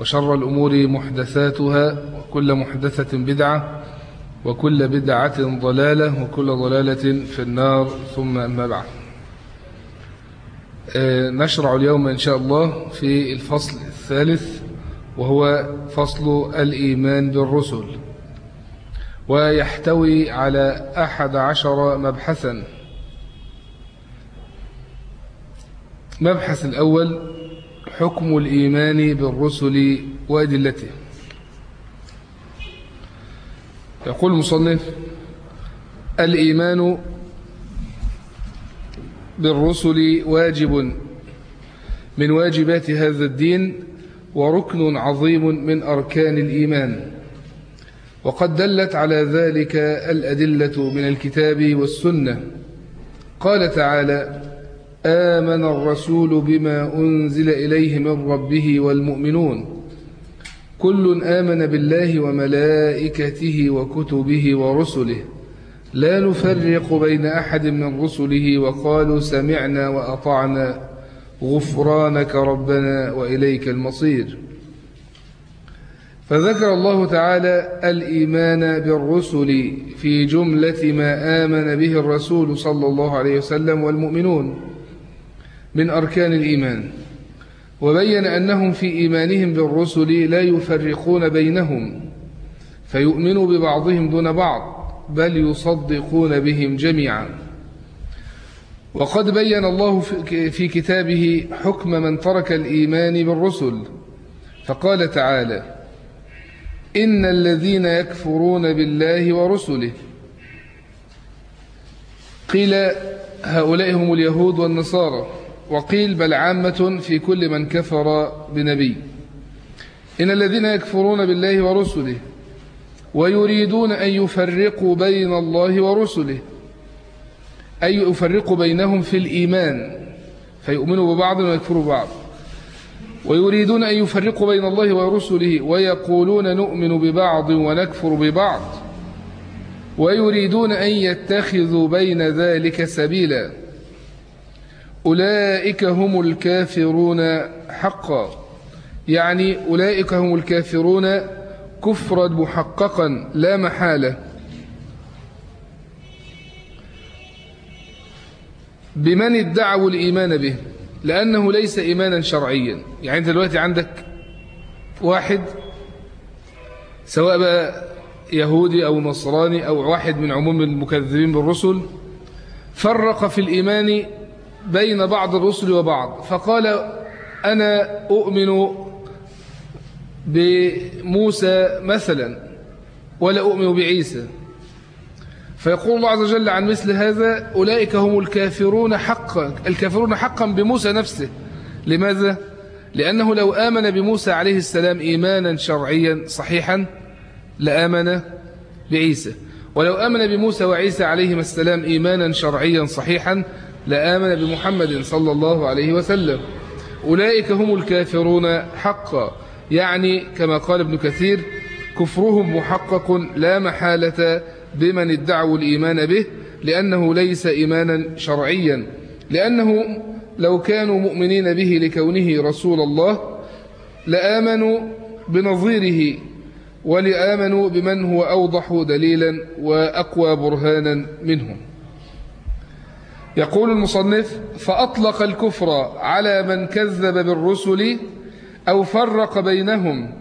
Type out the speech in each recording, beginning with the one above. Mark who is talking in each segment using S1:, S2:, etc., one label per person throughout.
S1: وشر الأمور محدثاتها وكل محدثة بدعة وكل بدعة ضلالة وكل ضلالة في النار ثم أما بعد. نشرع اليوم إن شاء الله في الفصل الثالث وهو فصل الإيمان بالرسل. ويحتوي على أحد عشر مبحثا. مبحث الأول حكم الإيمان بالرسل وأدلته. يقول المصنف الإيمان بالرسل واجب من واجبات هذا الدين وركن عظيم من أركان الإيمان. وقد دلت على ذلك الأدلة من الكتاب والسنة. قال تعالى آمن الرسول بما أنزل إليه من ربه والمؤمنون. كل آمن بالله وملائكته وكتبه ورسله. لا نفرق بين أحد من رسله وقالوا سمعنا وأطعنا. غفرانك ربنا وإليك المصير. فذكر الله تعالى الإيمان بالرسل في جملة ما آمن به الرسول صلى الله عليه وسلم والمؤمنون. من أركان الإيمان. وبين أنهم في إيمانهم بالرسل لا يفرقون بينهم فيؤمنوا ببعضهم دون بعض بل يصدقون بهم جميعا. وقد بين الله في كتابه حكم من ترك الإيمان بالرسل فقال تعالى إن الذين يكفرون بالله ورسله. قيل هؤلاء هم اليهود والنصارى. وقيل بل عامة في كل من كفر بنبي. إن الذين يكفرون بالله ورسله ويريدون أن يفرقوا بين الله ورسله أي يفرقوا بينهم في الإيمان فيؤمنوا ببعض ويكفروا ببعض. ويريدون أن يفرقوا بين الله ورسله ويقولون نؤمن ببعض ونكفر ببعض. ويريدون أن يتخذوا بين ذلك سبيلا. أولئك هم الكافرون حقا. يعني أولئك هم الكافرون كفرا محققا لا محالة. بمن ادعوا الإيمان به؟ لأنه ليس إيمانا شرعيا. يعني أنت دلوقتي عندك واحد سواء بقى يهودي أو نصراني أو واحد من عموم المكذبين بالرسل فرق في الإيمان بين بعض الرسل وبعض. فقال أنا أؤمن بموسى مثلا ولا أؤمن بعيسى. فيقول الله عز وجل عن مثل هذا أولئك هم الكافرون حقا الكافرون حقا بموسى نفسه. لماذا؟ لأنه لو آمن بموسى عليه السلام إيمانا شرعيا صحيحا لآمن بعيسى. ولو آمن بموسى وعيسى عليهما السلام إيمانا شرعيا صحيحا لآمن بمحمد صلى الله عليه وسلم. أولئك هم الكافرون حقا. يعني كما قال ابن كثير كفرهم محقق لا محالة بمن ادعوا الإيمان به لأنه ليس إيمانا شرعيا. لأنه لو كانوا مؤمنين به لكونه رسول الله لآمنوا بنظيره ولآمنوا بمن هو أوضح دليلا وأقوى برهانا منهم. يقول المصنف فأطلق الكفر على من كذب بالرسل أو فرق بينهم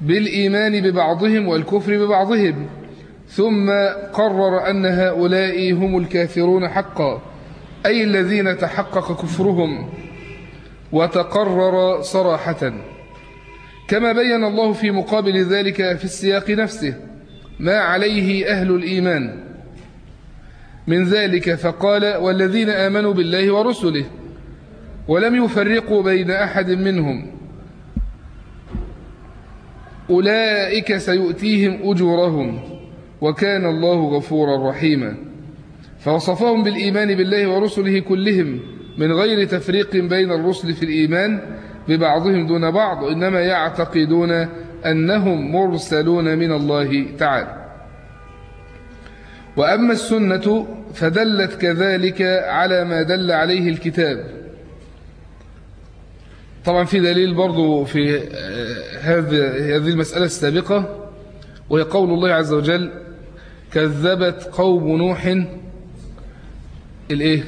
S1: بالإيمان ببعضهم والكفر ببعضهم. ثم قرر أن هؤلاء هم الكافرون حقا أي الذين تحقق كفرهم وتقرر صراحة. كما بين الله في مقابل ذلك في السياق نفسه ما عليه أهل الإيمان. من ذلك فقال والذين آمنوا بالله ورسله ولم يفرقوا بين أحد منهم أولئك سيؤتيهم أجورهم وكان الله غفورا رحيما فوصفهم بالإيمان بالله ورسله كلهم من غير تفريق بين الرسل في الإيمان ببعضهم دون بعض إنما يعتقدون أنهم مرسلون من الله تعالى وأما السنة فدلت كذلك على ما دل عليه الكتاب. طبعا في دليل برضو في هذه المسألة السابقة وهي قول الله عز وجل كذبت قوم نوح الإيه؟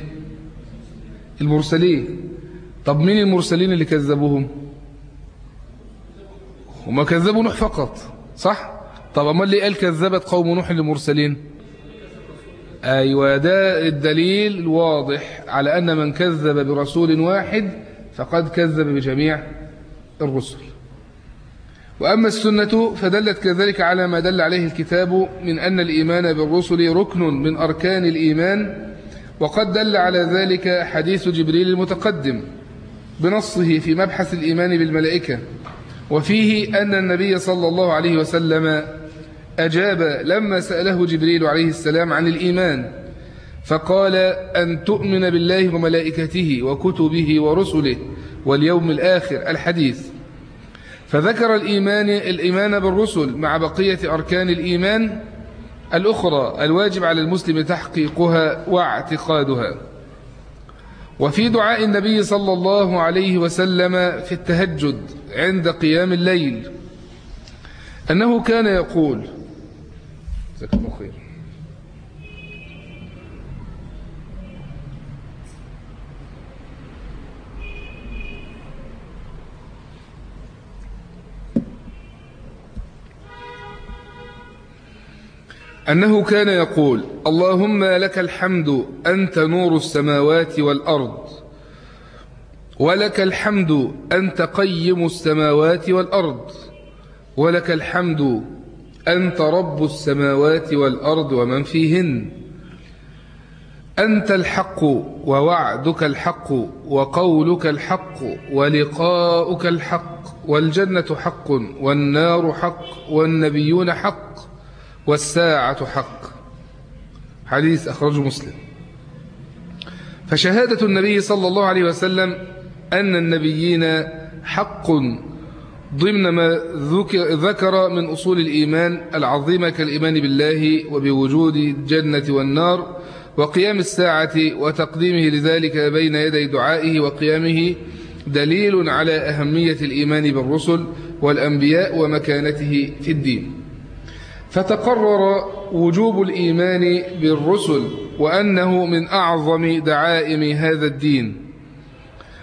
S1: المرسلين. طب مين المرسلين اللي كذبوهم؟ وما كذبوا نوح فقط صح؟ طب أمال اللي قال كذبت قوم نوح المرسلين؟ أيوه ده الدليل الواضح على أن من كذب برسول واحد فقد كذب بجميع الرسل. وأما السنة فدلت كذلك على ما دل عليه الكتاب من أن الإيمان بالرسل ركن من أركان الإيمان وقد دل على ذلك حديث جبريل المتقدم بنصه في مبحث الإيمان بالملائكة وفيه أن النبي صلى الله عليه وسلم أجاب لما سأله جبريل عليه السلام عن الإيمان فقال أن تؤمن بالله وملائكته وكتبه ورسله واليوم الآخر الحديث. فذكر الإيمان الإيمان بالرسل مع بقية أركان الإيمان الأخرى الواجب على المسلم تحقيقها واعتقادها. وفي دعاء النبي صلى الله عليه وسلم في التهجد عند قيام الليل أنه كان يقول جزاك الله خير. أنه كان يقول اللهم لك الحمد أنت نور السماوات والأرض. ولك الحمد أنت قيم السماوات والأرض. ولك الحمد أنت رب السماوات والأرض ومن فيهن. أنت الحق ووعدك الحق وقولك الحق ولقاؤك الحق والجنة حق والنار حق والنبيون حق والساعة حق. حديث أخرجه مسلم. فشهادة النبي صلى الله عليه وسلم أن النبيين حق ضمن ما ذكر من أصول الإيمان العظيمة كالإيمان بالله وبوجود الجنة والنار وقيام الساعة وتقديمه لذلك بين يدي دعائه وقيامه دليل على أهمية الإيمان بالرسل والأنبياء ومكانته في الدين. فتقرر وجوب الإيمان بالرسل وأنه من أعظم دعائم هذا الدين.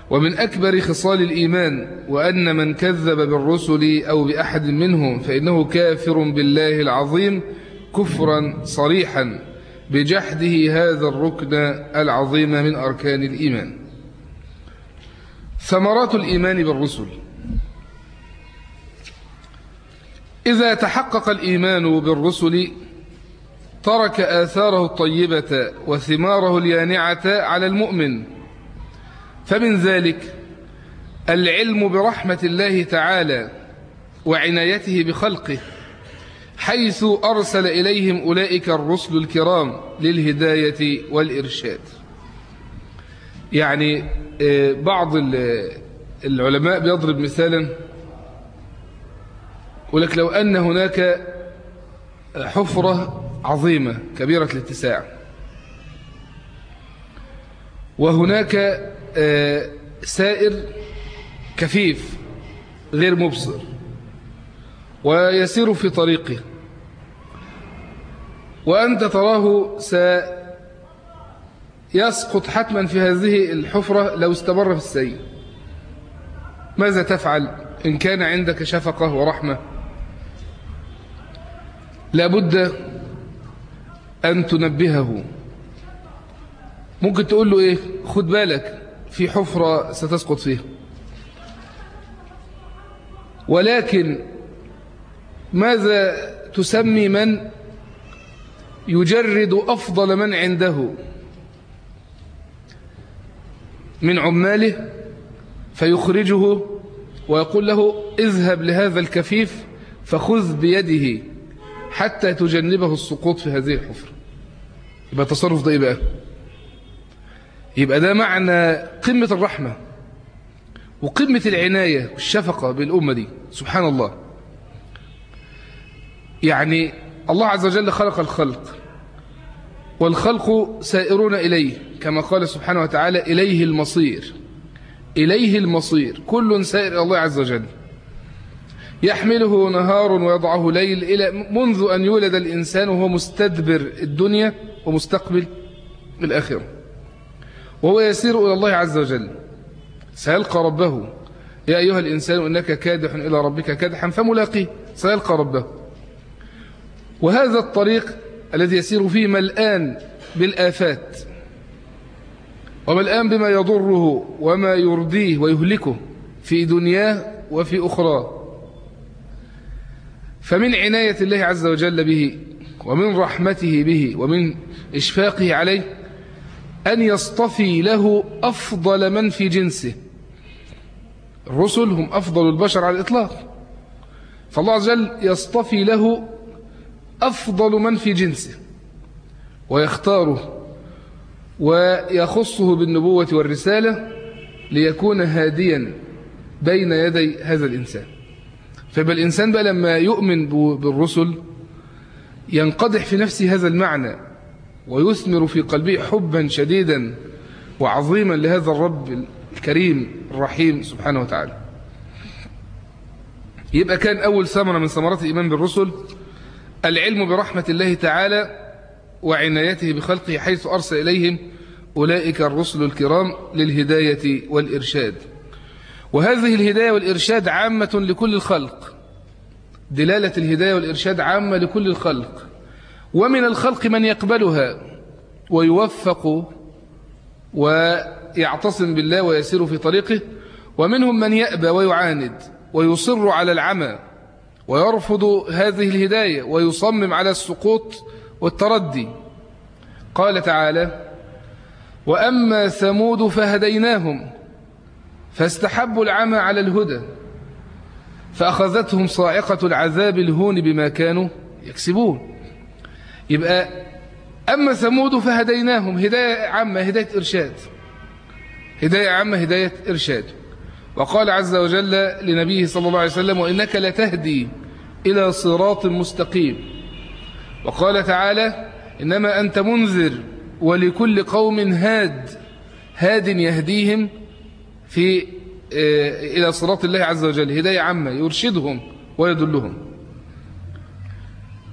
S1: ومن أكبر خصال الإيمان وأن من كذب بالرسل أو بأحد منهم فإنه كافر بالله العظيم كفرا صريحا بجحده هذا الركن العظيم من أركان الإيمان. ثمرات الإيمان بالرسل. إذا تحقق الإيمان بالرسل ترك آثاره الطيبة وثماره اليانعة على المؤمن. فمن ذلك العلم برحمة الله تعالى وعنايته بخلقه حيث أرسل إليهم أولئك الرسل الكرام للهداية والإرشاد. يعني بعض العلماء بيضرب مثالا ولك لو أن هناك حفرة عظيمة كبيرة الاتساع وهناك سائر كفيف غير مبصر ويسير في طريقه. وأنت تراه سيسقط حتما في هذه الحفرة لو استمر في السير ماذا تفعل إن كان عندك شفقة ورحمة؟ لابد أن تنبهه. ممكن تقول له إيه؟ خد بالك. في حفرة ستسقط فيها. ولكن ماذا تسمي من يجرد أفضل من عنده؟ من عماله فيخرجه ويقول له اذهب لهذا الكفيف فخذ بيده حتى تجنبه السقوط في هذه الحفرة. يبقى التصرف ده إيه بقى؟ يبقى ده معنى قمة الرحمة وقمة العناية والشفقة بالأمة دي. سبحان الله. يعني الله عز وجل خلق الخلق والخلق سائرون إليه كما قال سبحانه وتعالى إليه المصير إليه المصير. كل سائر إلى الله عز وجل. يحمله نهار ويضعه ليل إلى منذ أن يولد الإنسان وهو مستدبر الدنيا ومستقبل الآخرة. وهو يسير إلى الله عز وجل. سيلقى ربه. يا أيها الإنسان إنك كادح إلى ربك كادحا فملاقيه. سيلقى ربه. وهذا الطريق الذي يسير فيه ملآن بالآفات. وملآن بما يضره وما يرديه ويهلكه في دنياه وفي أخراه فمن عناية الله عز وجل به ومن رحمته به ومن إشفاقه عليه أن يصطفي له أفضل من في جنسه. الرسل هم أفضل البشر على الإطلاق. فالله عز وجل يصطفي له أفضل من في جنسه ويختاره ويخصه بالنبوة والرسالة ليكون هاديا بين يدي هذا الإنسان. فيبقى الإنسان بقى لما يؤمن بالرسل ينقدح في نفسه هذا المعنى ويثمر في قلبه حبا شديدا وعظيما لهذا الرب الكريم الرحيم سبحانه وتعالى. يبقى كان أول ثمرة من ثمرات الإيمان بالرسل العلم برحمة الله تعالى وعنايته بخلقه حيث أرسل إليهم أولئك الرسل الكرام للهداية والإرشاد. وهذه الهداية والإرشاد عامة لكل الخلق. دلالة الهداية والإرشاد عامة لكل الخلق. ومن الخلق من يقبلها ويوفق ويعتصم بالله ويسير في طريقه ومنهم من يأبى ويعاند ويصر على العمى ويرفض هذه الهداية ويصمم على السقوط والتردي. قال تعالى وأما ثمود فهديناهم فاستحبوا العمى على الهدى فأخذتهم صاعقة العذاب الهون بما كانوا يكسبون. يبقى أما ثمود فهديناهم هداية عامة هداية إرشاد. هداية عامة هداية إرشاد. وقال عز وجل لنبيه صلى الله عليه وسلم وإنك لتهدي إلى صراط مستقيم وقال تعالى إنما أنت منذر ولكل قوم هاد هاد يهديهم في إلى صراط الله عز وجل هداية عامة يرشدهم ويدلهم.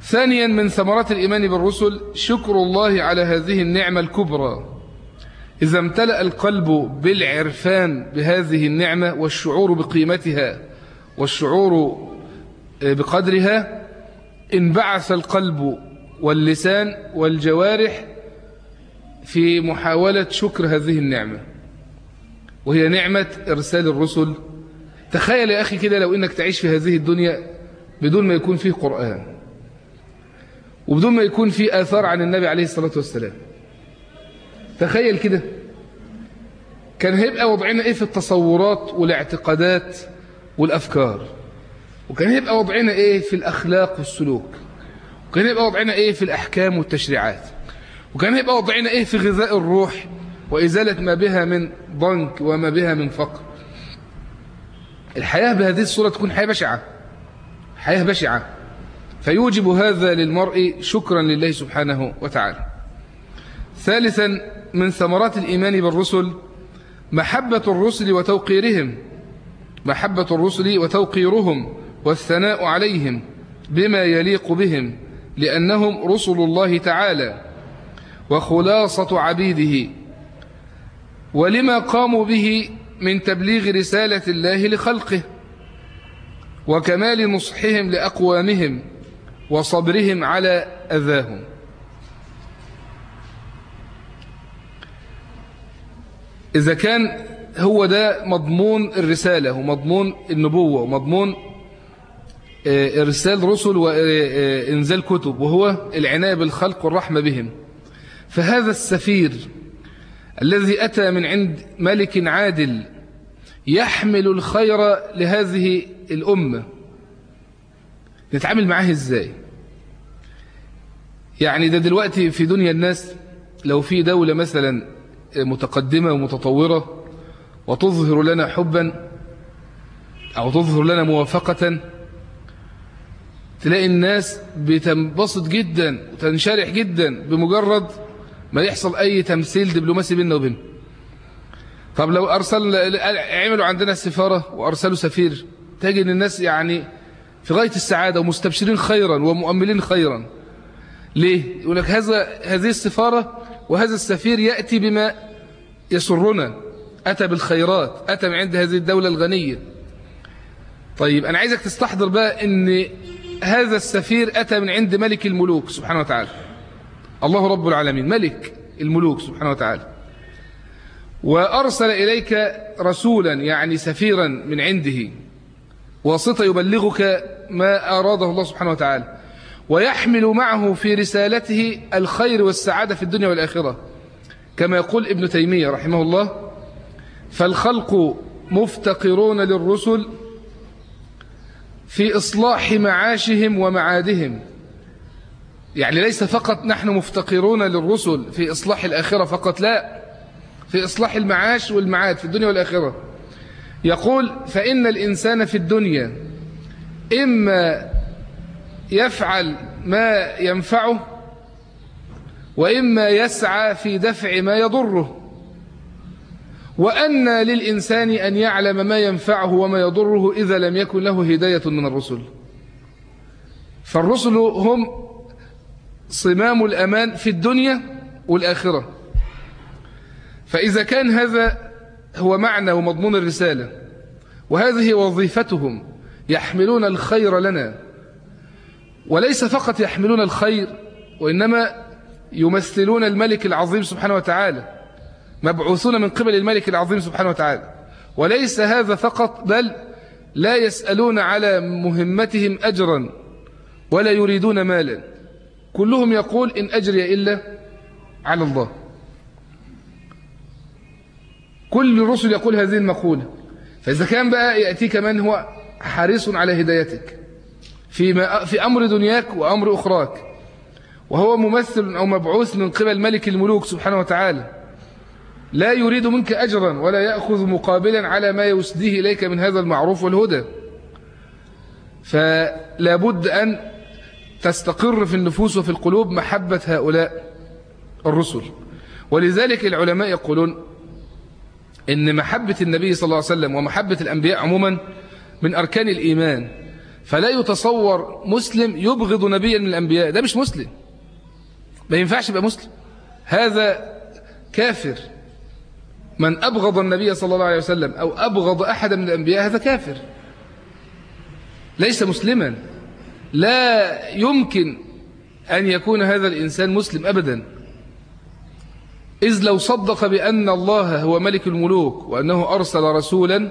S1: ثانيا من ثمرات الإيمان بالرسل شكر الله على هذه النعمة الكبرى. إذا امتلأ القلب بالعرفان بهذه النعمة والشعور بقيمتها والشعور بقدرها انبعث القلب واللسان والجوارح في محاولة شكر هذه النعمة. وهي نعمة إرسال الرسل. تخيل يا أخي كده لو إنك تعيش في هذه الدنيا بدون ما يكون فيه قرآن. وبدون ما يكون فيه آثار عن النبي عليه الصلاة والسلام. تخيل كده. كان هيبقى وضعنا إيه في التصورات والاعتقادات والأفكار؟ وكان هيبقى وضعنا إيه في الأخلاق والسلوك؟ وكان هيبقى وضعنا إيه في الأحكام والتشريعات؟ وكان هيبقى وضعنا إيه في غذاء الروح وإزالة ما بها من ضنك وما بها من فقر؟ الحياة بهذه الصورة تكون حياة بشعة. حياة بشعة. فيوجب هذا للمرء شكرا لله سبحانه وتعالى. ثالثا من ثمرات الإيمان بالرسل محبة الرسل وتوقيرهم محبة الرسل وتوقيرهم والثناء عليهم بما يليق بهم لأنهم رسل الله تعالى وخلاصة عبيده. ولما قاموا به من تبليغ رسالة الله لخلقه وكمال نصحهم لأقوامهم وصبرهم على أذاهم. إذا كان هو ده مضمون الرسالة ومضمون النبوة ومضمون إرسال رسل وإنزال كتب وهو العناية بالخلق والرحمة بهم. فهذا السفير الذي أتى من عند ملك عادل يحمل الخير لهذه الأمة. نتعامل معاه إزاي؟ يعني ده دلوقتي في دنيا الناس لو في دولة مثلا متقدمة ومتطورة وتظهر لنا حبا أو تظهر لنا موافقة تلاقي الناس بتنبسط جدا وتنشرح جدا بمجرد ما يحصل أي تمثيل دبلوماسي بيننا وبينه. طب لو أرسل عملوا عندنا السفارة وأرسلوا سفير تجد الناس يعني في غاية السعادة ومستبشرين خيرا ومؤملين خيرا. ليه؟ يقول لك هذا هذه السفارة وهذا السفير يأتي بما يسرنا أتى بالخيرات أتى من عند هذه الدولة الغنية. طيب أنا عايزك تستحضر بقى أن هذا السفير أتى من عند ملك الملوك سبحانه وتعالى. الله رب العالمين ملك الملوك سبحانه وتعالى. وأرسل إليك رسولا يعني سفيرا من عنده واسطة يبلغك ما أراده الله سبحانه وتعالى. ويحمل معه في رسالته الخير والسعادة في الدنيا والآخرة. كما يقول ابن تيمية رحمه الله فالخلق مفتقرون للرسل في إصلاح معاشهم ومعادهم. يعني ليس فقط نحن مفتقرون للرسل في إصلاح الآخرة فقط لا. في إصلاح المعاش والمعاد في الدنيا والآخرة. يقول فإن الإنسان في الدنيا إما يفعل ما ينفعه وإما يسعى في دفع ما يضره. وأن للإنسان أن يعلم ما ينفعه وما يضره إذا لم يكن له هداية من الرسل. فالرسل هم صمام الأمان في الدنيا والآخرة. فإذا كان هذا هو معنى ومضمون الرسالة وهذه وظيفتهم يحملون الخير لنا. وليس فقط يحملون الخير وإنما يمثلون الملك العظيم سبحانه وتعالى مبعوثون من قبل الملك العظيم سبحانه وتعالى. وليس هذا فقط بل لا يسألون على مهمتهم أجرا ولا يريدون مالا. كلهم يقول إن أجري إلا على الله. كل الرسل يقول هذه المقولة. فإذا كان بقى يأتيك من هو حريص على هدايتك. في, في أمر دنياك وأمر أخراك. وهو ممثل أو مبعوث من قبل ملك الملوك سبحانه وتعالى. لا يريد منك أجرا ولا يأخذ مقابلا على ما يسديه إليك من هذا المعروف والهدى. فلا بد أن تستقر في النفوس وفي القلوب محبة هؤلاء الرسل. ولذلك العلماء يقولون إن محبة النبي صلى الله عليه وسلم ومحبة الأنبياء عموما من أركان الإيمان. فلا يتصور مسلم يبغض نبيا من الأنبياء. ده مش مسلم. ما ينفعش يبقى مسلم. هذا كافر. من أبغض النبي صلى الله عليه وسلم أو أبغض أحد من الأنبياء هذا كافر. ليس مسلما. لا يمكن أن يكون هذا الإنسان مسلم أبدا. إذ لو صدق بأن الله هو ملك الملوك وأنه أرسل رسولا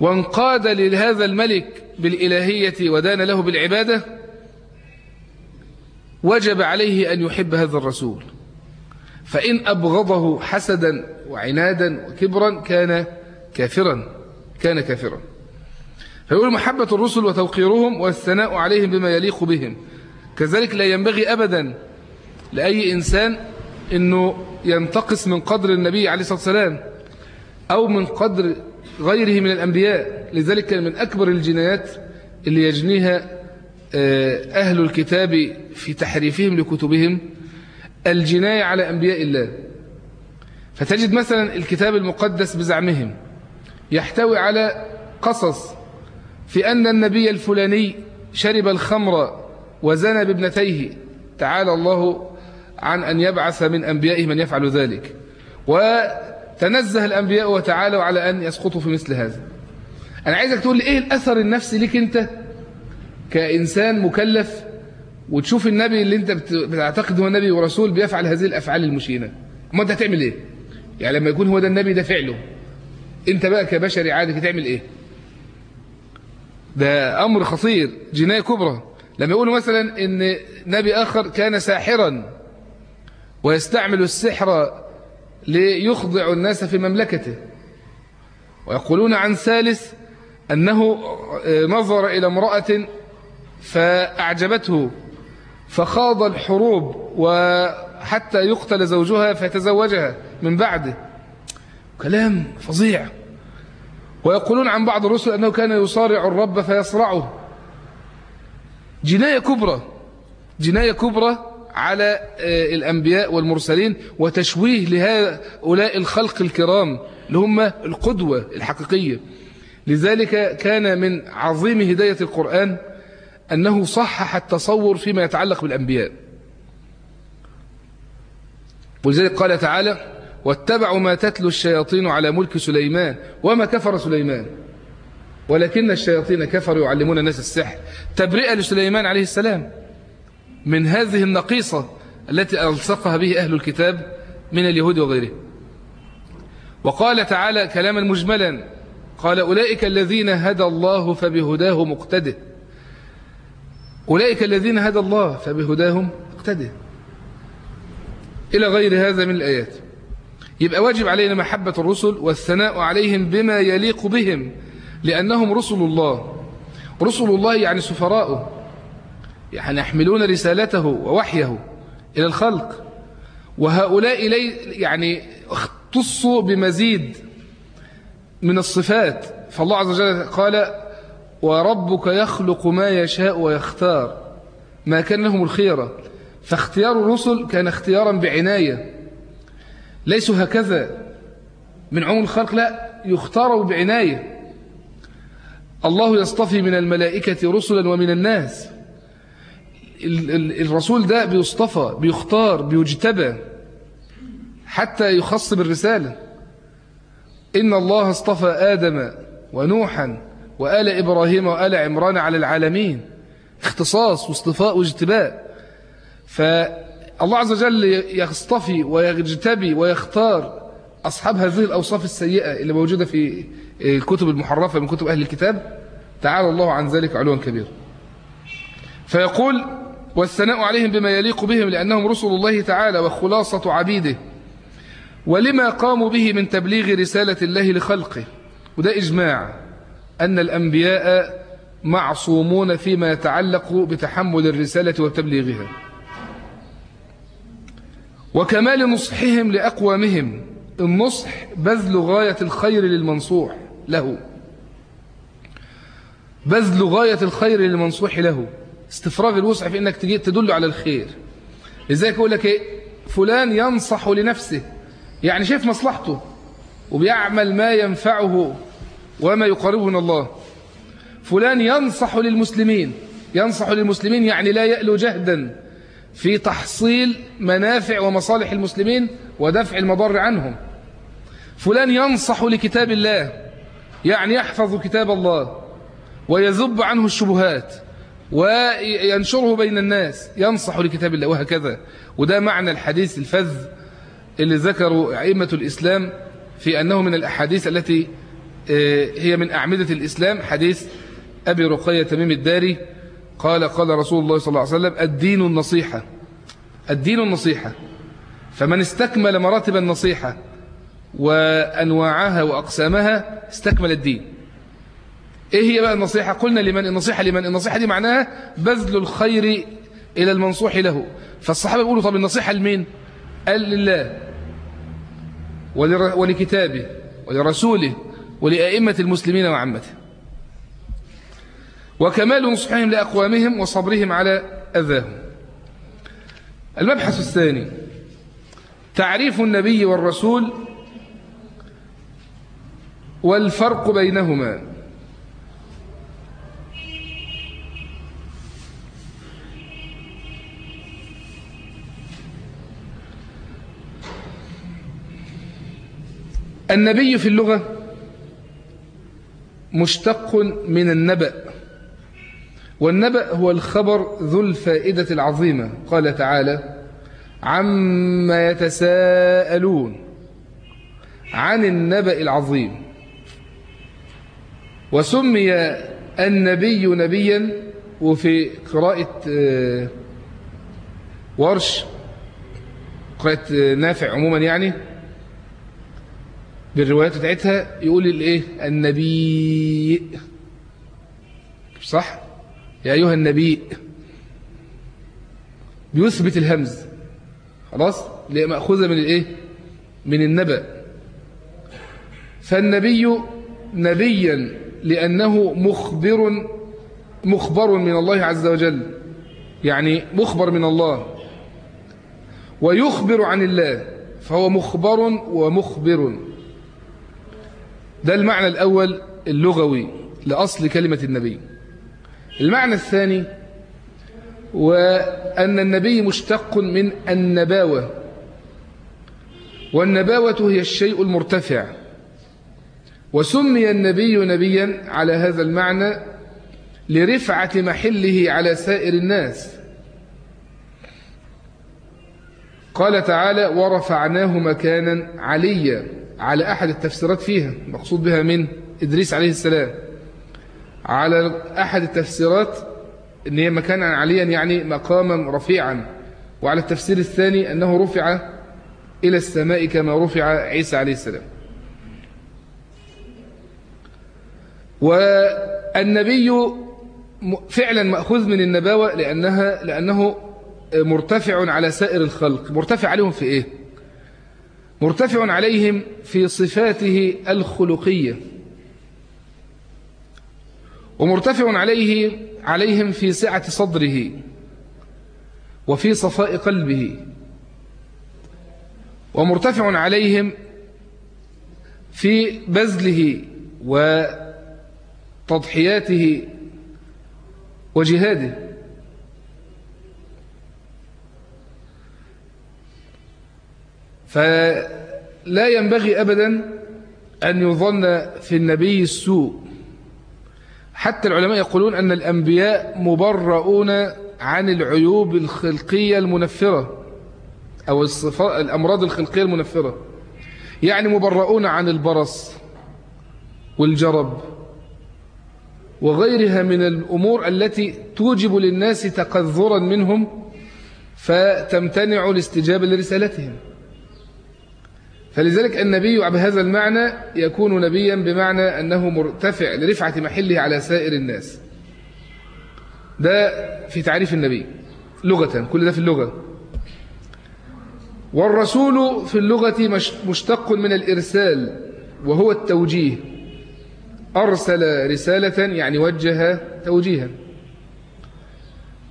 S1: وانقاد لهذا الملك بالإلهية ودان له بالعبادة وجب عليه أن يحب هذا الرسول. فإن أبغضه حسدا وعنادا وكبرا كان كافرا كان كافرا. فيقول محبة الرسل وتوقيرهم والثناء عليهم بما يليق بهم. كذلك لا ينبغي أبدا لأي إنسان أنه ينتقص من قدر النبي عليه الصلاة والسلام أو من قدر غيره من الأنبياء لذلك من أكبر الجنايات اللي يجنيها آه، أهل الكتاب في تحريفهم لكتبهم الجناية على أنبياء الله. فتجد مثلا الكتاب المقدس بزعمهم يحتوي على قصص في أن النبي الفلاني شرب الخمر وزنى بابنتيه. تعالى الله عن أن يبعث من أنبيائه من يفعل ذلك. وتنزه الأنبياء وتعالوا على أن يسقطوا في مثل هذا. أنا عايزك تقول لي إيه الأثر النفسي لك أنت كإنسان مكلف وتشوف النبي اللي أنت بتعتقد هو نبي ورسول بيفعل هذه الأفعال المشينة. ما أنت هتعمل إيه؟ يعني لما يكون هو ده النبي ده فعله. أنت بقى كبشري عادي هتعمل إيه؟ ده أمر خطير جناية كبرى. لما يقولوا مثلا إن نبي آخر كان ساحرا ويستعمل السحر ليخضع الناس في مملكته. ويقولون عن ثالث أنه نظر إلى امرأة فأعجبته فخاض الحروب وحتى يقتل زوجها فيتزوجها من بعده. كلام فظيع. ويقولون عن بعض الرسل أنه كان يصارع الرب فيصرعه. جناية كبرى جناية كبرى على الأنبياء والمرسلين وتشويه لهؤلاء الخلق الكرام اللي هم القدوة الحقيقية. لذلك كان من عظيم هداية القرآن أنه صحح التصور فيما يتعلق بالأنبياء. ولذلك قال تعالى واتبعوا ما تتلو الشياطين على ملك سليمان وما كفر سليمان. ولكن الشياطين كفروا يعلمون الناس السحر. تبرئة لسليمان عليه السلام. من هذه النقيصة التي ألصقها به أهل الكتاب من اليهود وغيره. وقال تعالى كلاما مجملا قال أولئك الذين هدى الله فبهداه مقتده. أولئك الذين هدى الله فبهداهم مقتده. إلى غير هذا من الآيات. يبقى واجب علينا محبة الرسل والثناء عليهم بما يليق بهم لأنهم رسل الله. رسل الله يعني سفراؤه. يعني يحملون رسالته ووحيه إلى الخلق. وهؤلاء يعني اختصوا بمزيد من الصفات. فالله عز وجل قال وربك يخلق ما يشاء ويختار. ما كان لهم الخيرة. فاختيار الرسل كان اختيارا بعناية. ليسوا هكذا. من عموم الخلق لا يختاروا بعناية. الله يصطفي من الملائكة رسلا ومن الناس. الرسول ده بيصطفى بيختار بيجتبى حتى يخص بالرسالة. إن الله اصطفى آدم ونوحا وآل إبراهيم وآل عمران على العالمين. اختصاص واصطفاء واجتباء. فالله عز وجل يصطفي ويجتبي ويختار أصحاب هذه الأوصاف السيئة اللي موجودة في الكتب المحرفة من كتب أهل الكتاب. تعالى الله عن ذلك علوا كبيرا. فيقول والثناء عليهم بما يليق بهم لأنهم رسل الله تعالى وخلاصة عبيده. ولما قاموا به من تبليغ رسالة الله لخلقه. وده إجماع أن الأنبياء معصومون فيما يتعلق بتحمل الرسالة وتبليغها. وكمال نصحهم لأقوامهم النصح بذل غاية الخير للمنصوح له. بذل غاية الخير للمنصوح له. استفراغ الوسع في إنك تدل على الخير. لذلك يقول لك إيه؟ فلان ينصح لنفسه. يعني شايف مصلحته. وبيعمل ما ينفعه وما يقربه من الله. فلان ينصح للمسلمين. ينصح للمسلمين يعني لا يألو جهدا في تحصيل منافع ومصالح المسلمين ودفع المضر عنهم. فلان ينصح لكتاب الله. يعني يحفظ كتاب الله. ويذب عنه الشبهات. وينشره بين الناس ينصح لكتاب الله وهكذا. وده معنى الحديث الفذ اللي ذكروا أئمة الإسلام في أنه من الأحاديث التي هي من أعمدة الإسلام حديث أبي رقية تميم الداري قال قال رسول الله صلى الله عليه وسلم الدين النصيحة. الدين النصيحة. فمن استكمل مراتب النصيحة وأنواعها وأقسامها استكمل الدين. إيه هي بقى النصيحة؟ قلنا لمن النصيحة لمن النصيحة دي معناها بذل الخير إلى المنصوح له. فالصحابة يقولوا طب النصيحة لمين؟ قال لله ولكتابه ولرسوله ولأئمة المسلمين وعامته. وكمال نصحهم لأقوامهم وصبرهم على أذاهم. المبحث الثاني تعريف النبي والرسول والفرق بينهما. النبي في اللغة مشتق من النبأ. والنبأ هو الخبر ذو الفائدة العظيمة. قال تعالى عما يتساءلون عن النبأ العظيم. وسمي النبي نبيا وفي قراءة ورش قراءة نافع عموما يعني بالروايات بتاعتها يقول الايه؟ النبي. صح؟ يا أيها النبي. بيثبت الهمز. خلاص؟ مأخوذة من الإيه؟ من النبأ. فالنبي نبيا لأنه مخبر مخبر من الله عز وجل. يعني مخبر من الله. ويخبر عن الله. فهو مخبر ومخبر. ده المعنى الأول اللغوي لأصل كلمة النبي. المعنى الثاني وأن النبي مشتق من النباوة والنباوة هي الشيء المرتفع وسمي النبي نبيا على هذا المعنى لرفعة محله على سائر الناس. قال تعالى ورفعناه مكانا عليا على أحد التفسيرات فيها مقصود بها من إدريس عليه السلام. على أحد التفسيرات أن هي مكانا عليا يعني مقاما رفيعا. وعلى التفسير الثاني أنه رفع إلى السماء كما رفع عيسى عليه السلام. والنبي فعلا مأخوذ من النباوة لأنها لأنه مرتفع على سائر الخلق. مرتفع عليهم في إيه؟ مرتفع عليهم في صفاته الخلقية. ومرتفع عليه عليهم في سعة صدره وفي صفاء قلبه. ومرتفع عليهم في بذله وتضحياته وجهاده. فلا ينبغي أبدا أن يظن في النبي السوء. حتى العلماء يقولون أن الأنبياء مبرؤون عن العيوب الخلقية المنفرة أو الأمراض الخلقية المنفرة. يعني مبرؤون عن البرص والجرب وغيرها من الأمور التي توجب للناس تقذرا منهم فتمتنع الاستجابة لرسالتهم. فلذلك النبي بهذا المعنى يكون نبيا بمعنى أنه مرتفع لرفعة محله على سائر الناس. ده في تعريف النبي لغة كل ده في اللغة. والرسول في اللغة مشتق من الإرسال وهو التوجيه. أرسل رسالة يعني وجه توجيها.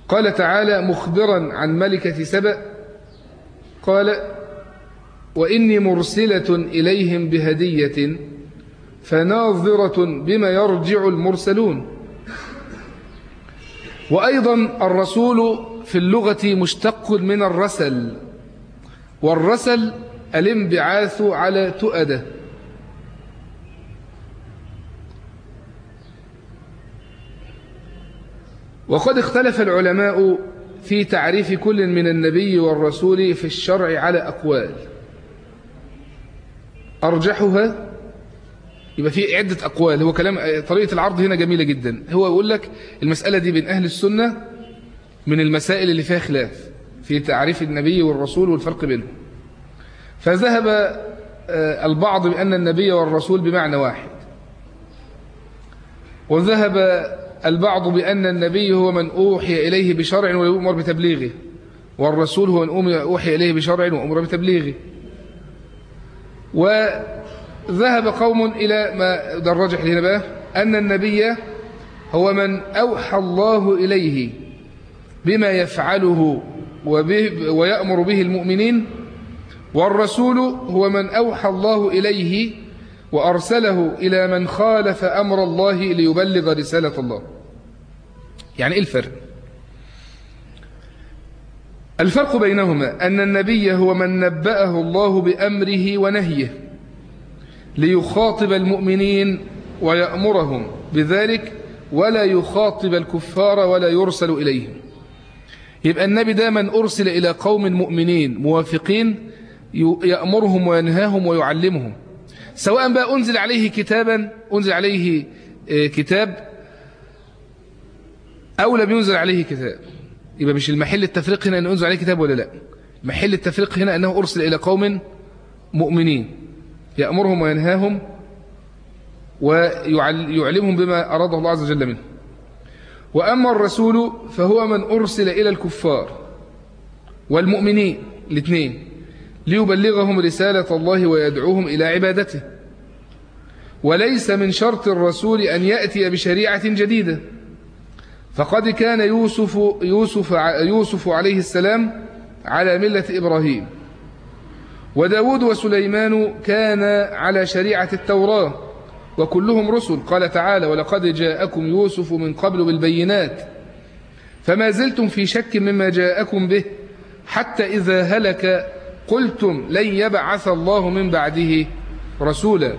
S1: قال تعالى مخبرا عن ملكة سبأ قال وإني مرسلة إليهم بهدية فناظرة بما يرجع المرسلون. وأيضا الرسول في اللغة مشتق من الرسل والرسل الانبعاث على تؤده. وقد اختلف العلماء في تعريف كل من النبي والرسول في الشرع على أقوال. أرجحها؟ يبقى في عدة أقوال. هو كلام طريقة العرض هنا جميلة جدا. هو يقول لك المسألة دي بين أهل السنة من المسائل اللي فيها خلاف في تعريف النبي والرسول والفرق بينهم. فذهب آه، البعض بأن النبي والرسول بمعنى واحد. وذهب البعض بأن النبي هو من أوحي إليه بشرع ويؤمر بتبليغه والرسول هو من أوحي إليه بشرع وأمر بتبليغه. وذهب قوم إلى ما درجح هنا بقى أن النبي هو من أوحى الله إليه بما يفعله وبه ويأمر به المؤمنين والرسول هو من أوحى الله إليه وأرسله إلى من خالف أمر الله ليبلغ رسالة الله. يعني إيه الفرق؟ الفرق بينهما أن النبي هو من نبأه الله بأمره ونهيه ليخاطب المؤمنين ويأمرهم بذلك ولا يخاطب الكفار ولا يرسل إليهم. يبقى النبي من أرسل إلى قوم مؤمنين موافقين يأمرهم وينهاهم ويعلمهم. سواء بقى أنزل عليه كتابا أنزل عليه آه، كتاب أو لم ينزل عليه كتاب. يبقى مش المحل التفريق هنا أن أنزل عليه كتاب ولا لا؟ محل التفريق هنا أنه أرسل إلى قوم مؤمنين. يأمرهم وينهاهم ويعلمهم بما أراده الله عز وجل منه. وأما الرسول فهو من أرسل إلى الكفار والمؤمنين الاثنين ليبلغهم رسالة الله ويدعوهم إلى عبادته. وليس من شرط الرسول أن يأتي بشريعة جديدة. فقد كان يوسف, يوسف, يوسف عليه السلام على ملة إبراهيم. وداود وسليمان كان على شريعة التوراة وكلهم رسل. قال تعالى ولقد جاءكم يوسف من قبل بالبينات فما زلتم في شك مما جاءكم به حتى إذا هلك قلتم لن يبعث الله من بعده رسولا.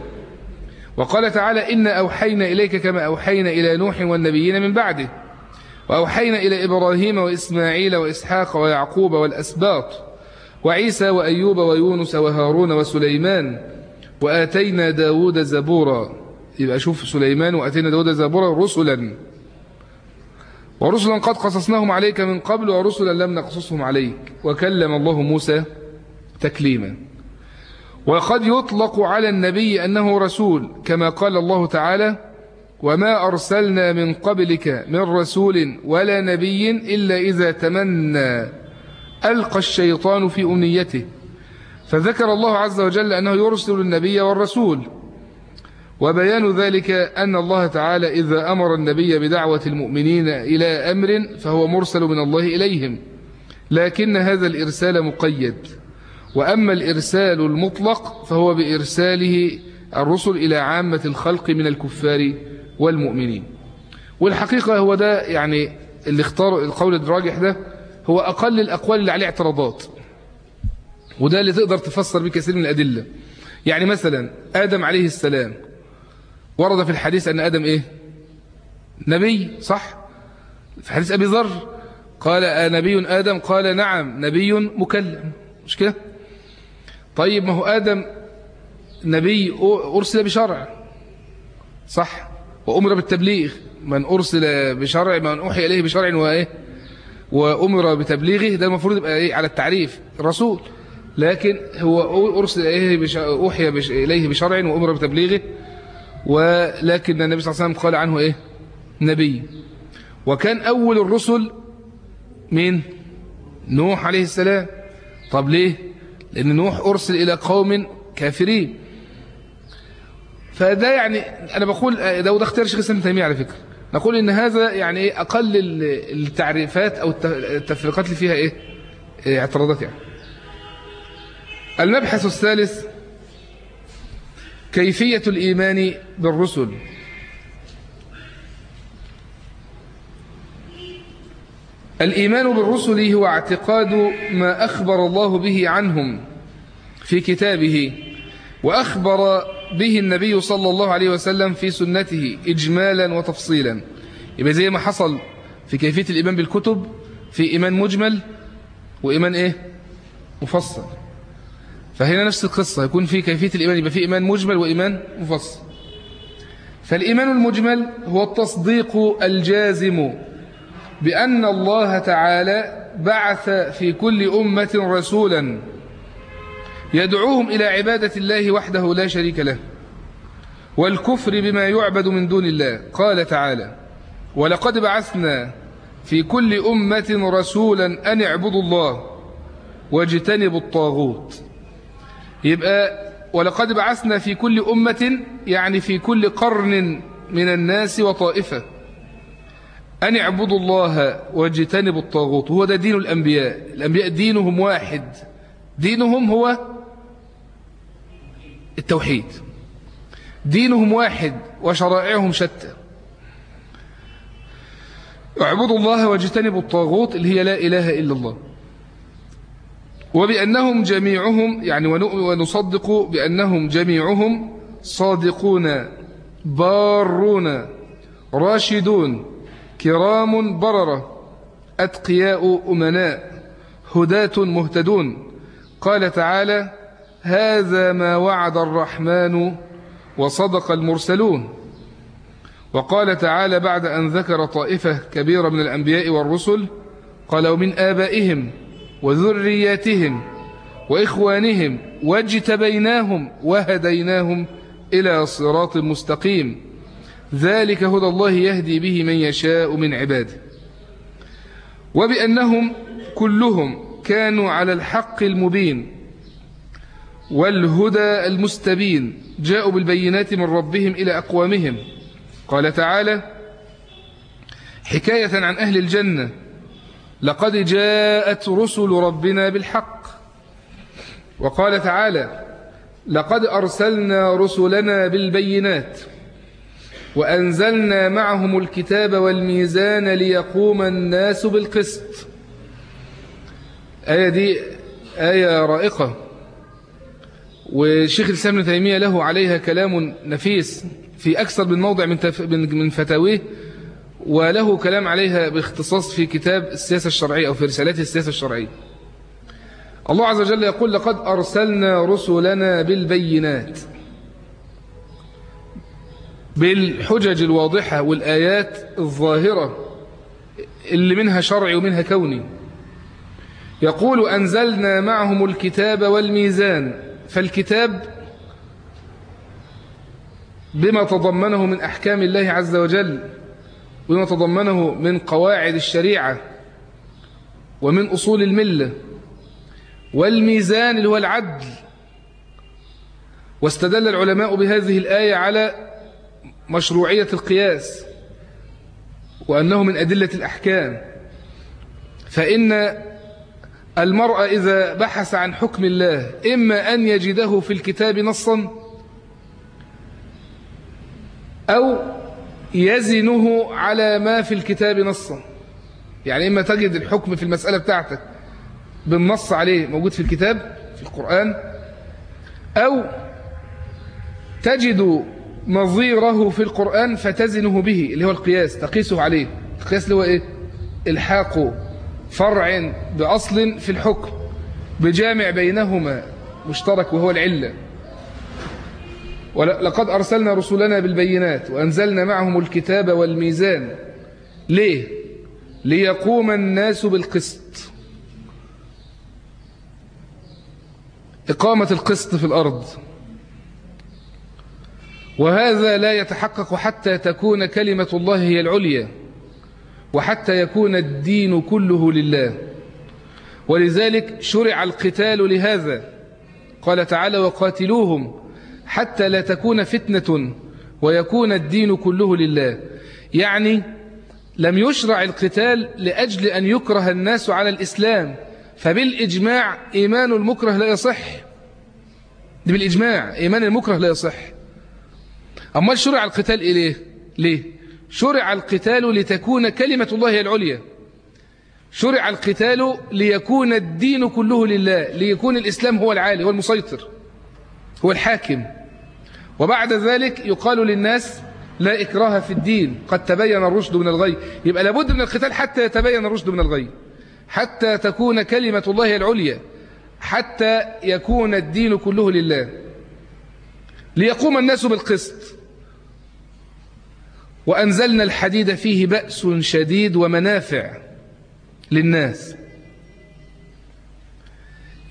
S1: وقال تعالى إن أوحينا إليك كما أوحينا إلى نوح والنبيين من بعده. وأوحينا إلى إبراهيم وإسماعيل وإسحاق ويعقوب والأسباط وعيسى وأيوب ويونس وهارون وسليمان وآتينا داود زبورا. يبقى شوف سليمان وآتينا داود زبورا رسلا. ورسلا قد قصصناهم عليك من قبل ورسلا لم نقصصهم عليك. وكلم الله موسى تكليما. وقد يطلق على النبي أنه رسول كما قال الله تعالى وما أرسلنا من قبلك من رسول ولا نبي إلا إذا تمنى. ألقى الشيطان في أمنيته. فذكر الله عز وجل أنه يرسل النبي والرسول. وبيان ذلك أن الله تعالى إذا أمر النبي بدعوة المؤمنين إلى أمر فهو مرسل من الله إليهم. لكن هذا الإرسال مقيد. وأما الإرسال المطلق فهو بإرساله الرسل إلى عامة الخلق من الكفار. والمؤمنين. والحقيقة هو ده يعني اللي اختار القول الراجح ده هو أقل الأقوال اللي عليه اعتراضات. وده اللي تقدر تفسر به كثير من الأدلة. يعني مثلا آدم عليه السلام ورد في الحديث أن آدم إيه؟ نبي صح؟ في حديث أبي ذر قال نبي آدم؟ قال نعم نبي مكلم. مش كده؟ طيب ما هو آدم نبي أرسل بشرع صح؟ وأمر بالتبليغ. من أرسل بشرع من أوحي إليه بشرع وإيه؟ وأمر بتبليغه ده المفروض يبقى إيه؟ على التعريف. رسول لكن هو أرسل إليه. أوحي. إليه بشرع وأمر بتبليغه. ولكن النبي صلى الله عليه وسلم قال عنه إيه؟ نبي. وكان أول الرسل مين؟ نوح عليه السلام. طب ليه؟ لأن نوح أرسل إلى قوم كافرين. فده يعني أنا بقول ده وده اختيار شيخ الإسلام تيمية على فكرة. نقول إن هذا يعني إيه أقل التعريفات أو التفريقات اللي فيها إيه, إيه اعتراضات يعني. المبحث الثالث كيفية الإيمان بالرسل. الإيمان بالرسل هو اعتقاد ما أخبر الله به عنهم في كتابه. وأخبر به النبي صلى الله عليه وسلم في سنته إجمالا وتفصيلا. يبقى زي ما حصل في كيفية الإيمان بالكتب في إيمان مجمل وإيمان إيه؟ مفصل. فهنا نفس القصة يكون في كيفية الإيمان يبقى في إيمان مجمل وإيمان مفصل. فالإيمان المجمل هو التصديق الجازم بأن الله تعالى بعث في كل أمة رسولا يدعوهم إلى عبادة الله وحده لا شريك له والكفر بما يعبد من دون الله. قال تعالى ولقد بعثنا في كل أمة رسولا أن اعبدوا الله واجتنبوا الطاغوت. يبقى ولقد بعثنا في كل أمة يعني في كل قرن من الناس وطائفة. أن اعبدوا الله واجتنبوا الطاغوت. هو ده دين الأنبياء. الأنبياء دينهم واحد. دينهم هو التوحيد. دينهم واحد وشرائعهم شتى. اعبدوا الله واجتنبوا الطاغوت اللي هي لا إله إلا الله. وبأنهم جميعهم يعني ونصدق بأنهم جميعهم صادقون بارون راشدون كرام بررة أتقياء أمناء هداة مهتدون. قال تعالى هذا ما وعد الرحمن وصدق المرسلون. وقال تعالى بعد أن ذكر طائفة كبيرة من الأنبياء والرسل قال ومن آبائهم وذرياتهم وإخوانهم واجتبيناهم وهديناهم إلى صراط مستقيم. ذلك هدى الله يهدي به من يشاء من عباده. وبأنهم كلهم كانوا على الحق المبين. والهدى المستبين جاءوا بالبينات من ربهم إلى أقوامهم. قال تعالى حكاية عن أهل الجنة لقد جاءت رسل ربنا بالحق. وقال تعالى لقد أرسلنا رسلنا بالبينات وأنزلنا معهم الكتاب والميزان ليقوم الناس بالقسط. آية دي آية رائقة. وشيخ الإسلام ابن تيمية له عليها كلام نفيس في أكثر من موضع من من فتاويه وله كلام عليها باختصاص في كتاب السياسة الشرعية أو في رسالات السياسة الشرعية. الله عز وجل يقول لقد أرسلنا رسلنا بالبينات بالحجج الواضحة والآيات الظاهرة اللي منها شرعي ومنها كوني. يقول أنزلنا معهم الكتاب والميزان فالكتاب بما تضمنه من أحكام الله عز وجل وما تضمنه من قواعد الشريعة ومن أصول الملة والميزان اللي هو العدل. واستدل العلماء بهذه الآية على مشروعية القياس وأنه من أدلة الأحكام. فإن المرء إذا بحث عن حكم الله إما أن يجده في الكتاب نصا أو يزنه على ما في الكتاب نصا. يعني إما تجد الحكم في المسألة بتاعتك بالنص عليه موجود في الكتاب في القرآن أو تجد نظيره في القرآن فتزنه به اللي هو القياس تقيسه عليه. القياس اللي هو إيه؟ الحاق فرع بأصل في الحكم بجامع بينهما مشترك وهو العلة. ولقد أرسلنا رسلنا بالبينات وأنزلنا معهم الكتاب والميزان. ليه؟ ليقوم الناس بالقسط. إقامة القسط في الأرض. وهذا لا يتحقق حتى تكون كلمة الله هي العليا. وحتى يكون الدين كله لله. ولذلك شرع القتال لهذا. قال تعالى وقاتلوهم حتى لا تكون فتنة ويكون الدين كله لله. يعني لم يشرع القتال لأجل أن يكره الناس على الإسلام فبالإجماع إيمان المكره لا يصح. دي بالإجماع إيمان المكره لا يصح. أما شرع القتال إليه؟ ليه؟ شرع القتال لتكون كلمة الله العليا. شرع القتال ليكون الدين كله لله ليكون الإسلام هو العالي هو المسيطر هو الحاكم. وبعد ذلك يقال للناس لا إكراه في الدين قد تبين الرشد من الغي. يبقى لابد من القتال حتى يتبين الرشد من الغي حتى تكون كلمة الله العليا حتى يكون الدين كله لله. ليقوم الناس بالقسط. وأنزلنا الحديد فيه بأس شديد ومنافع للناس.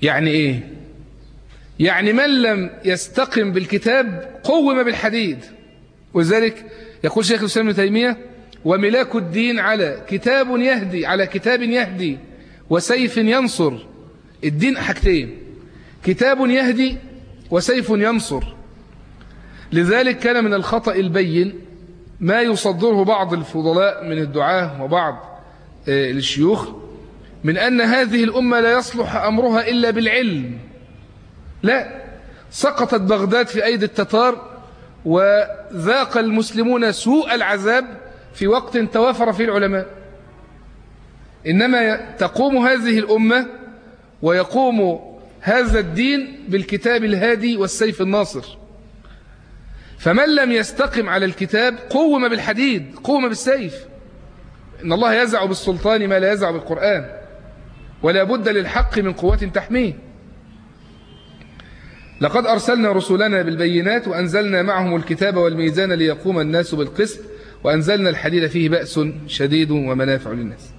S1: يعني إيه؟ يعني من لم يستقم بالكتاب قوم بالحديد. وذلك يقول شيخ الإسلام ابن تيمية وملاك الدين على كتاب يهدي على كتاب يهدي وسيف ينصر. الدين حاجتين كتاب يهدي وسيف ينصر. لذلك كان من الخطأ البين ما يصدره بعض الفضلاء من الدعاة وبعض الشيوخ من أن هذه الأمة لا يصلح أمرها إلا بالعلم. لا سقطت بغداد في أيدي التتار وذاق المسلمون سوء العذاب في وقت توافر فيه العلماء. إنما تقوم هذه الأمة ويقوم هذا الدين بالكتاب الهادي والسيف الناصر. فمن لم يستقم على الكتاب قوم بالحديد قوم بالسيف. إن الله يزع بالسلطان ما لا يزع بالقرآن ولا بد للحق من قوة تحميه. لقد أرسلنا رسلنا بالبينات وأنزلنا معهم الكتاب والميزان ليقوم الناس بالقسط وأنزلنا الحديد فيه بأس شديد ومنافع للناس.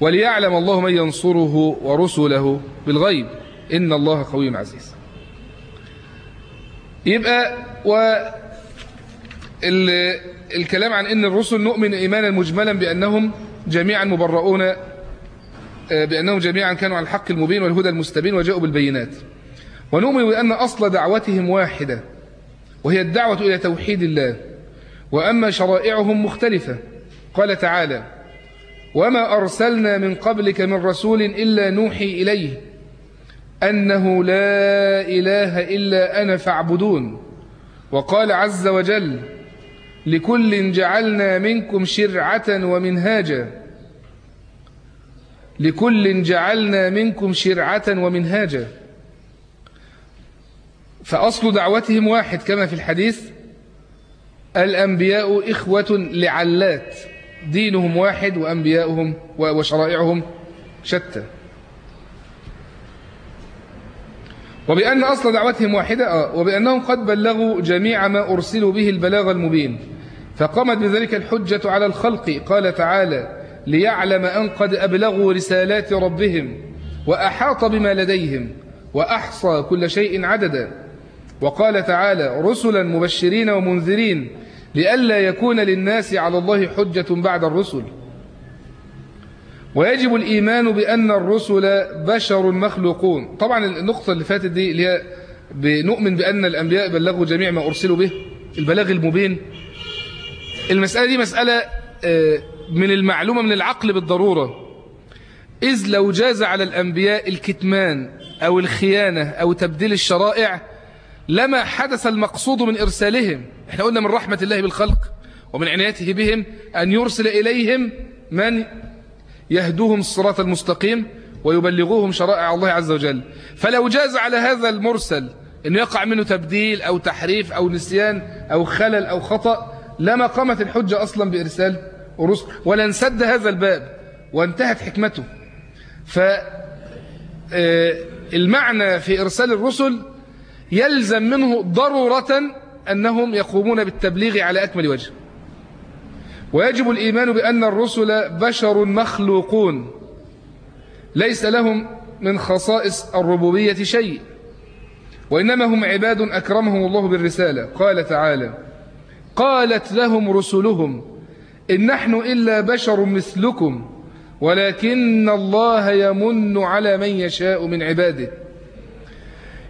S1: وليعلم الله من ينصره ورسله بالغيب. إن الله قوي عزيز. يبقى ال- الكلام عن إن الرسل نؤمن إيمانا مجملا بأنهم جميعا مبرؤون آه، بأنهم جميعا كانوا على الحق المبين والهدى المستبين وجاءوا بالبينات. ونؤمن بأن أصل دعوتهم واحدة وهي الدعوة إلى توحيد الله. وأما شرائعهم مختلفة. قال تعالى وما أرسلنا من قبلك من رسول إلا نوحي إليه. أنه لا إله إلا أنا فاعبدون. وقال عز وجل لكل جعلنا منكم شرعة ومنهاجا. لكل جعلنا منكم شرعة ومنهاجا. فأصل دعوتهم واحد كما في الحديث الأنبياء إخوة لعلات. دينهم واحد وأنبياؤهم وشرائعهم شتى. وبأن أصل دعوتهم واحدة آه، وبأنهم قد بلغوا جميع ما أرسلوا به البلاغ المبين. فقامت بذلك الحجة على الخلق. قال تعالى ليعلم أن قد أبلغوا رسالات ربهم وأحاط بما لديهم وأحصى كل شيء عددا. وقال تعالى رسلا مبشرين ومنذرين لئلا يكون للناس على الله حجة بعد الرسل. ويجب الإيمان بأن الرسل بشر مخلوقون. طبعا النقطة اللي فاتت دي اللي هي بنؤمن بأن الأنبياء بلغوا جميع ما أرسلوا به البلاغ المبين. المسألة دي مسألة آه، من المعلومة من العقل بالضرورة. إذ لو جاز على الأنبياء الكتمان أو الخيانة أو تبديل الشرائع لما حدث المقصود من إرسالهم. إحنا قلنا من رحمة الله بالخلق ومن عنايته بهم أن يرسل إليهم من يهدوهم الصراط المستقيم ويبلغوهم شرائع الله عز وجل. فلو جاز على هذا المرسل أن يقع منه تبديل أو تحريف أو نسيان أو خلل أو خطأ لما قامت الحجة أصلا بإرسال الرسل. ولا انسد هذا الباب وانتهت حكمته. فالمعنى في إرسال الرسل يلزم منه ضرورة أنهم يقومون بالتبليغ على أكمل وجه. ويجب الإيمان بأن الرسل بشر مخلوقون. ليس لهم من خصائص الربوبية شيء وإنما هم عباد أكرمهم الله بالرسالة. قال تعالى قالت لهم رسلهم إن نحن إلا بشر مثلكم ولكن الله يمن على من يشاء من عباده.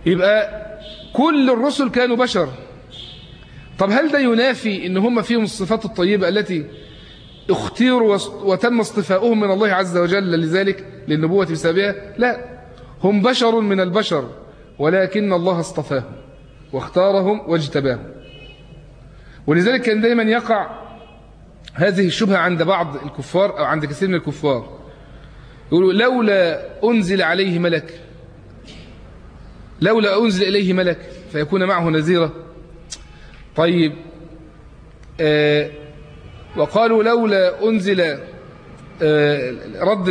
S1: يبقى كل الرسل كانوا بشر. طب هل ده ينافي إن هم فيهم الصفات الطيبة التي اختيروا وتم اصطفاؤهم من الله عز وجل لذلك للنبوة بسببها؟ لا. هم بشر من البشر ولكن الله اصطفاهم واختارهم واجتباهم. ولذلك كان دايما يقع هذه الشبهة عند بعض الكفار أو عند كثير من الكفار. يقولوا لولا أنزل عليه ملك لولا أنزل إليه ملك فيكون معه نذيرا طيب آه وقالوا لولا أنزل آه رد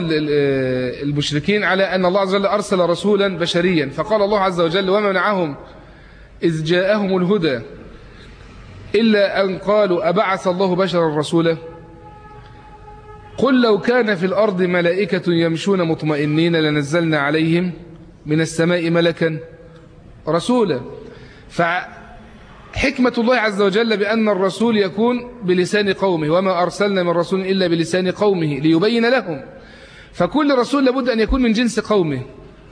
S1: المشركين على أن الله عز وجل أرسل رسولا بشريا. فقال الله عز وجل وما منعهم إذ جاءهم الهدى إلا أن قالوا أبعث الله بشرا رسولا؟ قل لو كان في الأرض ملائكة يمشون مطمئنين لنزلنا عليهم من السماء ملكا رسولا. فحكمة الله عز وجل بأن الرسول يكون بلسان قومه وما أرسلنا من رسول إلا بلسان قومه ليبين لهم. فكل رسول لابد أن يكون من جنس قومه.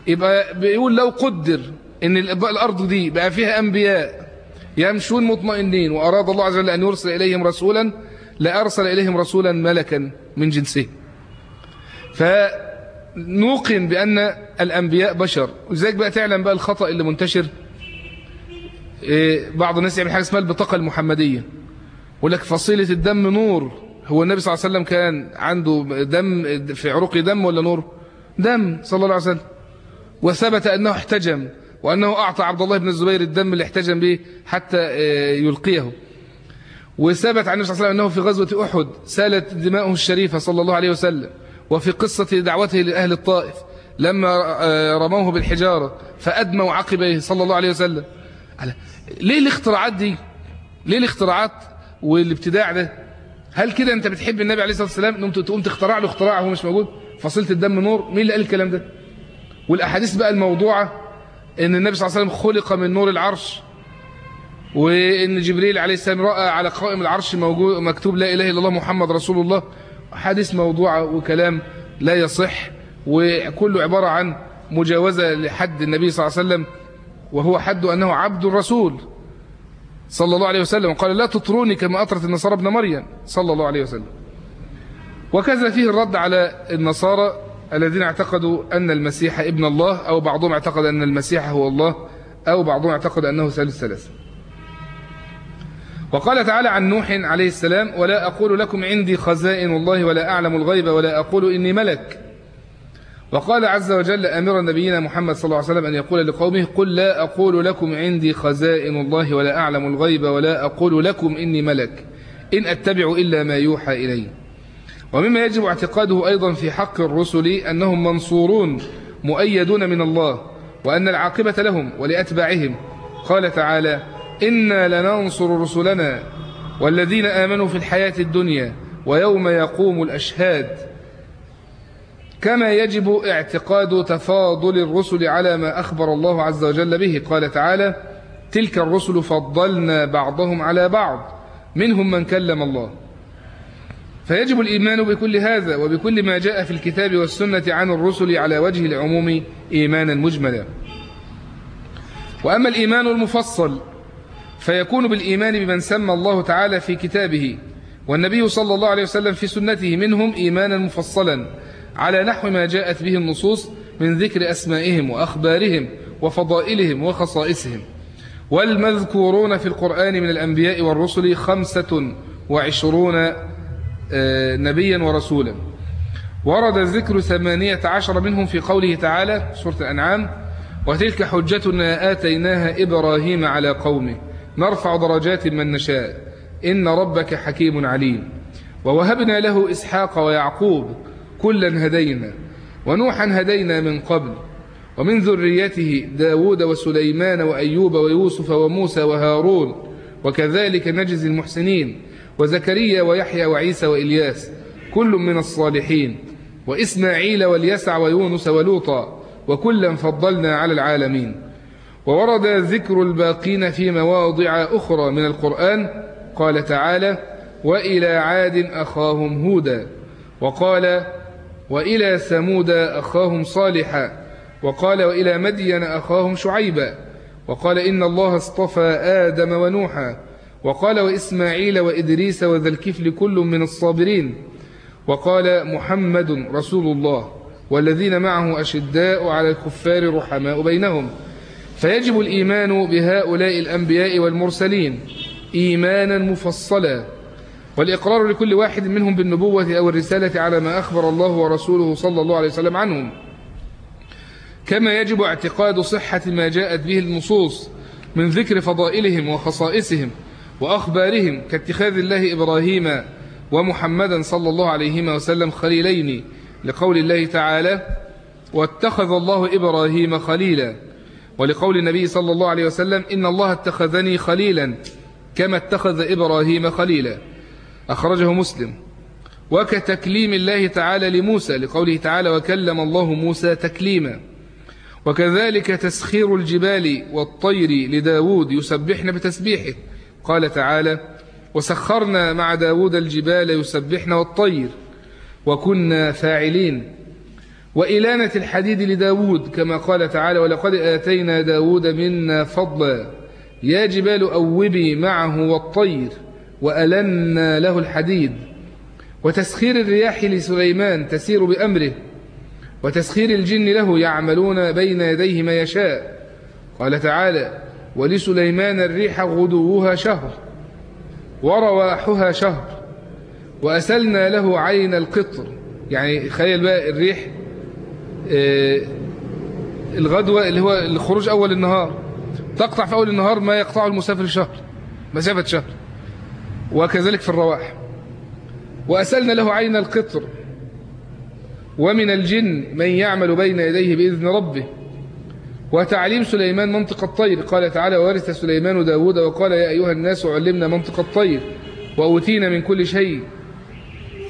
S1: يبقى بيقول لو قدر أن الأرض دي بقى فيها أنبياء يمشون مطمئنين وأراد الله عز وجل أن يرسل إليهم رسولا لأرسل إليهم رسولا ملكا من جنسه. فنوقن بأن الأنبياء بشر. وذلك بقى تعلم بقى الخطأ اللي منتشر. بعض الناس يعمل حاجة اسمها البطاقة المحمدية. يقول لك فصيلة الدم نور. هو النبي صلى الله عليه وسلم كان عنده دم في عروقه دم ولا نور؟ دم صلى الله عليه وسلم. وثبت أنه احتجم وأنه أعطى عبد الله بن الزبير الدم اللي احتجم به حتى يلقيه. وثبت عن النبي صلى الله عليه وسلم أنه في غزوة أحد سالت دماؤه الشريفة صلى الله عليه وسلم وفي قصة دعوته لأهل الطائف لما رموه بالحجارة فأدموا عقبيه صلى الله عليه وسلم. ليه الاختراعات دي؟ ليه الاختراعات والابتداع ده؟ هل كده انت بتحب النبي عليه الصلاة والسلام؟ تقوم تخترع له اختراع هو مش موجود؟ فصيلة الدم نور؟ مين اللي قال الكلام ده؟ والأحاديث بقى الموضوعة إن النبي صلى الله عليه وسلم خلق من نور العرش وإن جبريل عليه السلام رأى على قائم العرش موجود مكتوب لا إله إلا الله محمد رسول الله. حديث موضوع وكلام لا يصح وكله عبارة عن مجاوزة لحد النبي صلى الله عليه وسلم وهو حد أنه عبد الرسول صلى الله عليه وسلم. قال لا تطروني كما أطرت النصارى ابن مريم صلى الله عليه وسلم. وكذا فيه الرد على النصارى الذين اعتقدوا أن المسيح ابن الله أو بعضهم اعتقد أن المسيح هو الله أو بعضهم اعتقد أنه ثالث ثلاثة وقال تعالى عن نوح عليه السلام ولا أقول لكم عندي خزائن الله ولا أعلم الغيب ولا أقول إني ملك وقال عز وجل أمر نبينا محمد صلى الله عليه وسلم أن يقول لقومه قل لا أقول لكم عندي خزائن الله ولا أعلم الغيب ولا أقول لكم إني ملك. إن أتبع إلا ما يوحى إلي. ومما يجب اعتقاده أيضا في حق الرسل أنهم منصورون مؤيدون من الله وأن العاقبة لهم ولأتباعهم. قال تعالى إنا لننصر رسلنا والذين آمنوا في الحياة الدنيا ويوم يقوم الأشهاد. كما يجب اعتقاد تفاضل الرسل على ما أخبر الله عز وجل به. قال تعالى تلك الرسل فضلنا بعضهم على بعض منهم من كلم الله. فيجب الإيمان بكل هذا وبكل ما جاء في الكتاب والسنة عن الرسل على وجه العموم إيمانا مجملا. وأما الإيمان المفصل فيكون بالإيمان بمن سمى الله تعالى في كتابه والنبي صلى الله عليه وسلم في سنته منهم إيمانا مفصلا. على نحو ما جاءت به النصوص من ذكر أسمائهم وأخبارهم وفضائلهم وخصائصهم. والمذكورون في القرآن من الأنبياء والرسل خمسة وعشرون نبيا ورسولا. ورد ذكر ثمانية عشر منهم في قوله تعالى سورة الأنعام وتلك حجتنا آتيناها إبراهيم على قومه نرفع درجات من نشاء إن ربك حكيم عليم. ووهبنا له إسحاق ويعقوب كلا هدينا ونوحا هدينا من قبل. ومن ذريته داود وسليمان وأيوب ويوسف وموسى وهارون وكذلك نجزي المحسنين وزكريا ويحيى وعيسى وإلياس كل من الصالحين. وإسماعيل واليسع ويونس ولوطا وكلا فضلنا على العالمين. وورد ذكر الباقين في مواضع أخرى من القرآن قال تعالى وإلى عاد أخاهم هودا وقال وإلى ثمود أخاهم صالحا وقال وإلى مدين أخاهم شعيبا وقال إن الله اصطفى آدم ونوحا وقال وإسماعيل وإدريس وذا الكفل كل من الصابرين وقال محمد رسول الله والذين معه أشداء على الكفار رحماء بينهم. فيجب الإيمان بهؤلاء الأنبياء والمرسلين إيمانا مفصلا والإقرار لكل واحد منهم بالنبوة أو الرسالة على ما أخبر الله ورسوله صلى الله عليه وسلم عنهم. كما يجب اعتقاد صحة ما جاءت به النصوص من ذكر فضائلهم وخصائصهم وأخبارهم كاتخاذ الله إبراهيم ومحمدا صلى الله عليه وسلم خليلين لقول الله تعالى واتخذ الله إبراهيم خليلا ولقول النبي صلى الله عليه وسلم إن الله اتخذني خليلا كما اتخذ إبراهيم خليلا أخرجه مسلم. وكتكليم الله تعالى لموسى لقوله تعالى وكلم الله موسى تكليما وكذلك تسخير الجبال والطير لداود يسبحن بتسبيحه. قال تعالى وسخرنا مع داود الجبال يسبحن والطير وكنا فاعلين وإلانة الحديد لداود كما قال تعالى ولقد آتينا داود منا فضلا يا جبال أوبي معه والطير وألنا له الحديد. وتسخير الرياح لسليمان تسير بأمره. وتسخير الجن له يعملون بين يديه ما يشاء. قال تعالى ولسليمان الريح غدوها شهر ورواحها شهر. وأسلنا له عين القطر. يعني خيل بقى الريح آه الغدوة اللي هو الخروج أول النهار. تقطع في أول النهار ما يقطعه المسافر شهر مسافة شهر. وكذلك في الرواح. وأسلنا له عين القطر ومن الجن من يعمل بين يديه بإذن ربه. وتعليم سليمان منطق الطير. قال تعالى وورث سليمان داود وقال يا أيها الناس علمنا منطق الطير وأوتينا من كل شيء.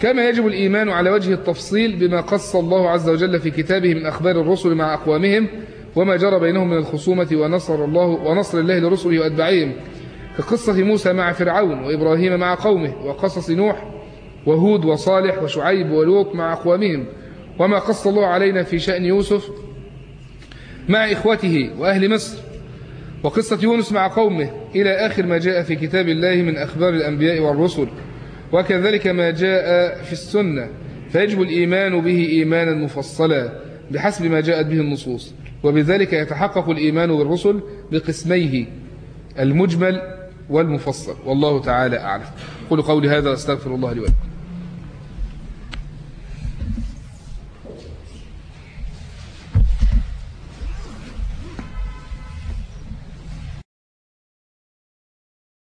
S1: كما يجب الإيمان على وجه التفصيل بما قص الله عز وجل في كتابه من أخبار الرسل مع أقوامهم وما جرى بينهم من الخصومة ونصر الله ونصر الله لرسله وأتباعهم. كقصة موسى مع فرعون وإبراهيم مع قومه وقصص نوح وهود وصالح وشعيب ولوط مع أقوامهم وما قص الله علينا في شأن يوسف مع إخوته وأهل مصر وقصة يونس مع قومه إلى آخر ما جاء في كتاب الله من أخبار الأنبياء والرسل وكذلك ما جاء في السنة فيجب الإيمان به إيمانا مفصلا بحسب ما جاءت به النصوص وبذلك يتحقق الإيمان بالرسل بقسميه المجمل والمفصل. والله تعالى أعلم. قولوا قولي هذا أستغفر الله لي ولكم.